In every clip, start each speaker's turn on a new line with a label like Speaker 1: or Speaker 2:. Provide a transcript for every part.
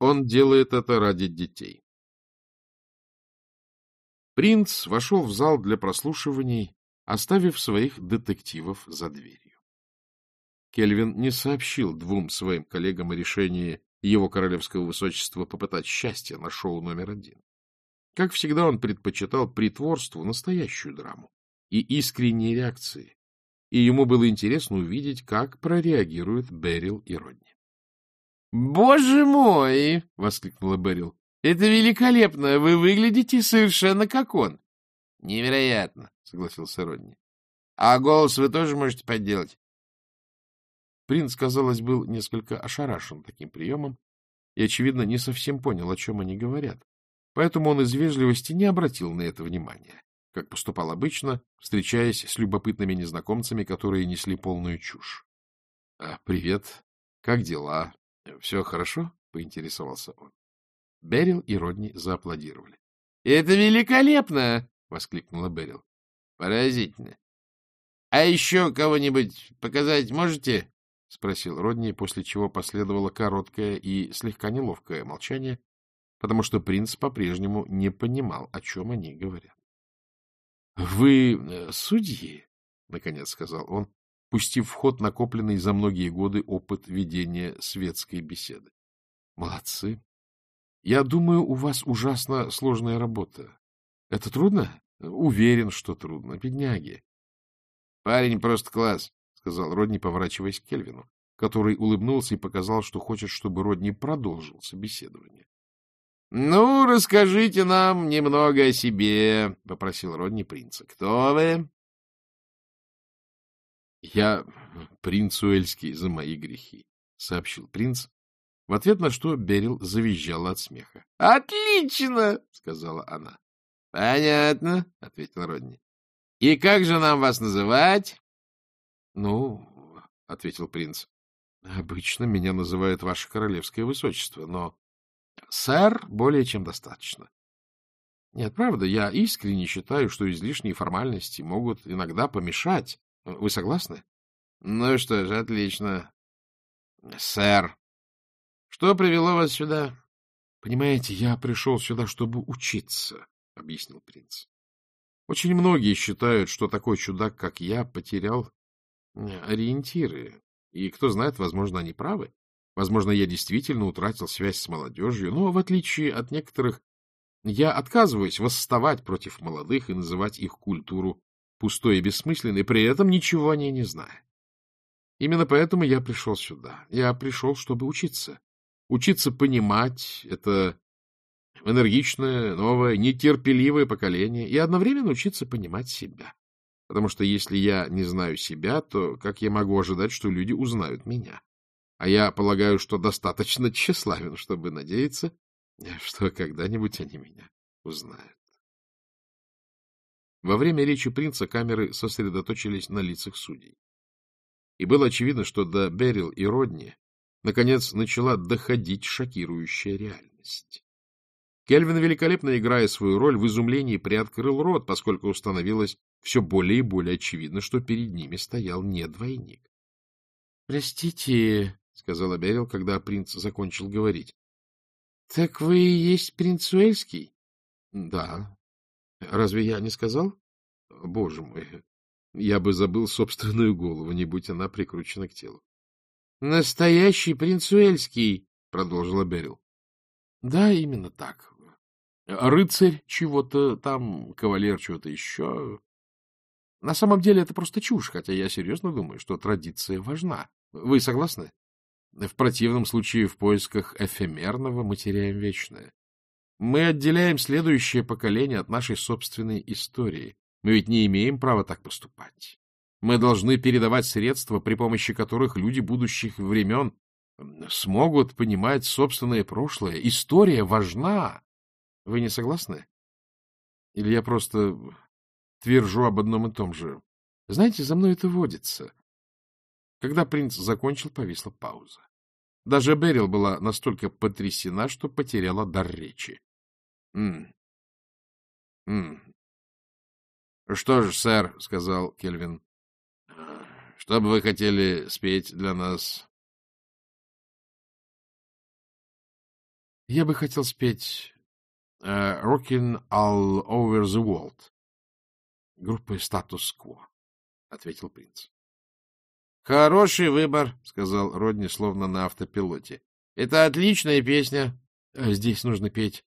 Speaker 1: Он делает это ради детей. Принц вошел в зал для прослушиваний, оставив своих детективов за дверью. Кельвин не сообщил двум своим коллегам о решении его королевского высочества попытать счастье на шоу номер один. Как всегда, он предпочитал притворству настоящую драму и искренние реакции, и ему было интересно увидеть, как прореагируют Берил и Родни. — Боже мой! — воскликнула Берил. — Это великолепно! Вы выглядите совершенно как он! — Невероятно! — согласился Родни. — А голос вы тоже можете подделать? Принц, казалось, был несколько ошарашен таким приемом и, очевидно, не совсем понял, о чем они говорят. Поэтому он из вежливости не обратил на это внимания как поступал обычно, встречаясь с любопытными незнакомцами, которые несли полную чушь. «А, — Привет. Как дела? Все хорошо? — поинтересовался он. Берил и Родни зааплодировали. — Это великолепно! — воскликнула Берил. — Поразительно. — А еще кого-нибудь показать можете? — спросил Родни, после чего последовало короткое и слегка неловкое молчание, потому что принц по-прежнему не понимал, о чем они говорят. — Вы э, судьи, — наконец сказал он, пустив в ход накопленный за многие годы опыт ведения светской беседы. — Молодцы. Я думаю, у вас ужасно сложная работа. Это трудно? Уверен, что трудно. Бедняги. — Парень просто класс, — сказал Родни, поворачиваясь к Кельвину, который улыбнулся и показал, что хочет, чтобы Родни продолжил собеседование. — Ну, расскажите нам немного о себе, — попросил Родни принца. — Кто вы? — Я принц Уэльский за мои грехи, — сообщил принц, в ответ на что Берил завизжала от смеха. — Отлично! — сказала она. — Понятно, — ответил Родни. — И как же нам вас называть? — Ну, — ответил принц, — обычно меня называют ваше королевское высочество, но Сэр, более чем достаточно. Нет, правда, я искренне считаю, что излишние формальности могут иногда помешать. Вы согласны? Ну что ж, отлично. Сэр, что привело вас сюда? Понимаете, я пришел сюда, чтобы учиться, — объяснил принц. Очень многие считают, что такой чудак, как я, потерял ориентиры. И, кто знает, возможно, они правы. Возможно, я действительно утратил связь с молодежью, но, в отличие от некоторых, я отказываюсь восставать против молодых и называть их культуру пустой и бессмысленной, при этом ничего о ней не зная. Именно поэтому я пришел сюда. Я пришел, чтобы учиться. Учиться понимать это энергичное, новое, нетерпеливое поколение и одновременно учиться понимать себя. Потому что если я не знаю себя, то как я могу ожидать, что люди узнают меня? А я полагаю, что достаточно тщеславен, чтобы надеяться, что когда-нибудь они меня узнают. Во время речи принца камеры сосредоточились на лицах судей. И было очевидно, что до Берил и Родни наконец начала доходить шокирующая реальность. Кельвин, великолепно играя свою роль, в изумлении приоткрыл рот, поскольку становилось все более и более очевидно, что перед ними стоял не двойник. — Простите, — сказала Берил, когда принц закончил говорить. — Так вы и есть принц Уэльский? — Да. Разве я не сказал? Боже мой, я бы забыл собственную голову, не будь она прикручена к телу. — Настоящий принц Уэльский, — продолжила Берил. — Да, именно так. Рыцарь чего-то там, кавалер чего-то еще. На самом деле это просто чушь, хотя я серьезно думаю, что традиция важна. Вы согласны? В противном случае в поисках эфемерного мы теряем вечное. Мы отделяем следующее поколение от нашей собственной истории. Мы ведь не имеем права так поступать. Мы должны передавать средства, при помощи которых люди будущих времен смогут понимать собственное прошлое. История важна. Вы не согласны? Или я просто твержу об одном и том же? Знаете, за мной это водится. Когда принц закончил, повисла пауза. Даже Берил была настолько потрясена, что потеряла дар речи. «М -м — Что ж, сэр, — сказал Кельвин, — что бы вы хотели спеть для нас? Я бы хотел спеть uh, «Rockin' all over the world» группы «Статус-кво», — ответил принц. — Хороший выбор, — сказал Родни, словно на автопилоте. — Это отличная песня. — Здесь нужно петь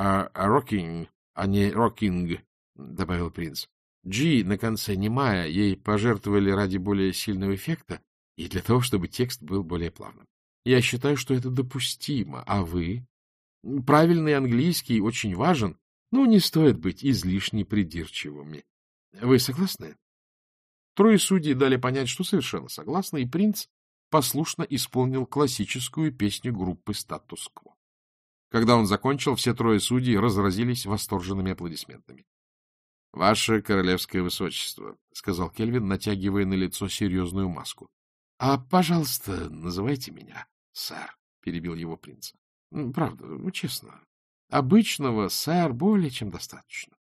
Speaker 1: а, «Rocking», а не «Rocking», — добавил принц. Джи на конце немая, ей пожертвовали ради более сильного эффекта и для того, чтобы текст был более плавным. Я считаю, что это допустимо. А вы? Правильный английский очень важен, но не стоит быть излишне придирчивыми. Вы согласны? Трое судей дали понять, что совершенно согласны, и принц послушно исполнил классическую песню группы «Статус-кво». Когда он закончил, все трое судей разразились восторженными аплодисментами. — Ваше королевское высочество, — сказал Кельвин, натягивая на лицо серьезную маску. — А, пожалуйста, называйте меня, сэр, — перебил его принц. — Правда, ну, честно. Обычного, сэр, более чем достаточно.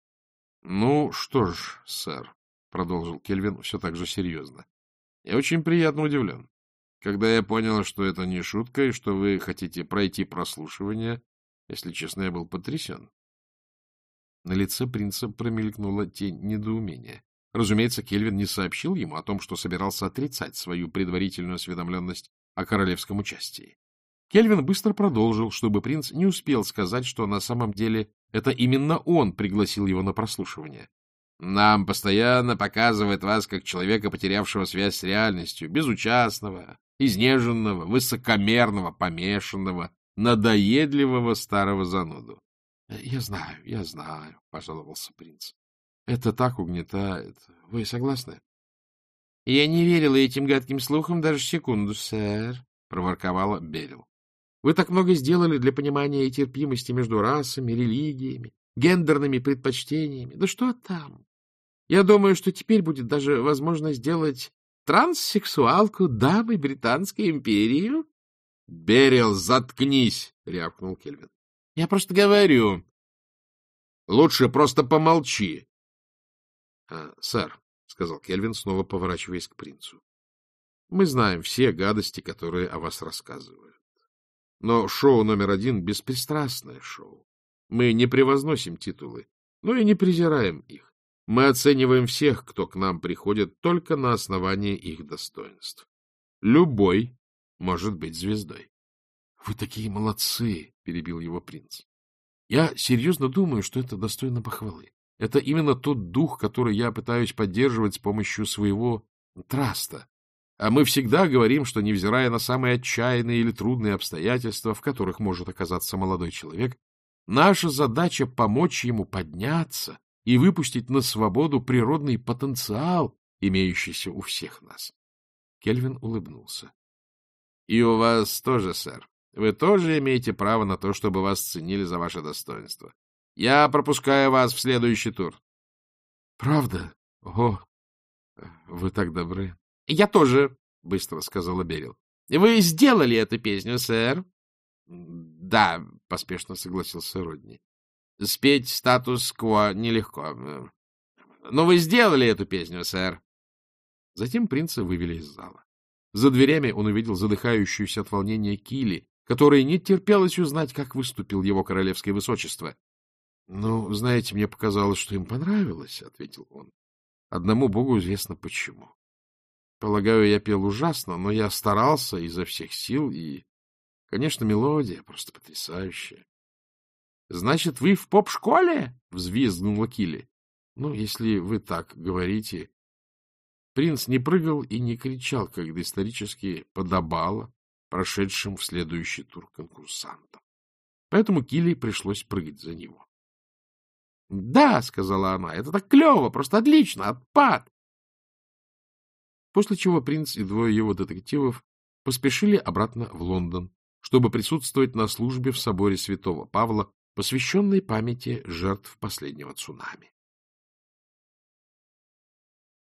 Speaker 1: — Ну, что ж, сэр, — продолжил Кельвин все так же серьезно. — Я очень приятно удивлен. Когда я понял, что это не шутка и что вы хотите пройти прослушивание, если честно, я был потрясен. На лице принца промелькнула тень недоумения. Разумеется, Кельвин не сообщил ему о том, что собирался отрицать свою предварительную осведомленность о королевском участии. Кельвин быстро продолжил, чтобы принц не успел сказать, что на самом деле это именно он пригласил его на прослушивание. Нам постоянно показывает вас как человека, потерявшего связь с реальностью, безучастного, изнеженного, высокомерного, помешанного, надоедливого старого зануду. — Я знаю, я знаю, — пожаловался принц. — Это так угнетает. Вы согласны? — Я не верила этим гадким слухам даже секунду, сэр, — проворковала Берил. — Вы так много сделали для понимания и терпимости между расами, религиями, гендерными предпочтениями. Да что там? Я думаю, что теперь будет даже возможно сделать транссексуалку дамы Британской империи. — Берил, заткнись! — рявкнул Кельвин. Я просто говорю. Лучше просто помолчи. А, — Сэр, — сказал Кельвин, снова поворачиваясь к принцу, — мы знаем все гадости, которые о вас рассказывают. Но шоу номер один — беспристрастное шоу. Мы не превозносим титулы, но и не презираем их. Мы оцениваем всех, кто к нам приходит, только на основании их достоинств. Любой может быть звездой. — Вы такие молодцы! — перебил его принц. — Я серьезно думаю, что это достойно похвалы. Это именно тот дух, который я пытаюсь поддерживать с помощью своего траста. А мы всегда говорим, что, невзирая на самые отчаянные или трудные обстоятельства, в которых может оказаться молодой человек, наша задача — помочь ему подняться и выпустить на свободу природный потенциал, имеющийся у всех нас. Кельвин улыбнулся. — И у вас тоже, сэр. Вы тоже имеете право на то, чтобы вас ценили за ваше достоинство. Я пропускаю вас в следующий тур. — Правда? О, вы так добры. — Я тоже, — быстро сказала Берил. — Вы сделали эту песню, сэр? — Да, — поспешно согласился Родни. — Спеть статус-кво нелегко. Но вы сделали эту песню, сэр. Затем принца вывели из зала. За дверями он увидел задыхающуюся от волнения Кили, которой не терпелось узнать, как выступил его королевское высочество. — Ну, знаете, мне показалось, что им понравилось, — ответил он. — Одному богу известно почему. Полагаю, я пел ужасно, но я старался изо всех сил, и, конечно, мелодия просто потрясающая. — Значит, вы в поп-школе? — взвизгнула Килли. — Ну, если вы так говорите. Принц не прыгал и не кричал, как исторически подобало прошедшим в следующий тур конкурсантам. Поэтому Килли пришлось прыгать за него. — Да, — сказала она, — это так клево, просто отлично, отпад. После чего принц и двое его детективов поспешили обратно в Лондон, чтобы присутствовать на службе в соборе святого Павла, посвященной памяти жертв последнего цунами.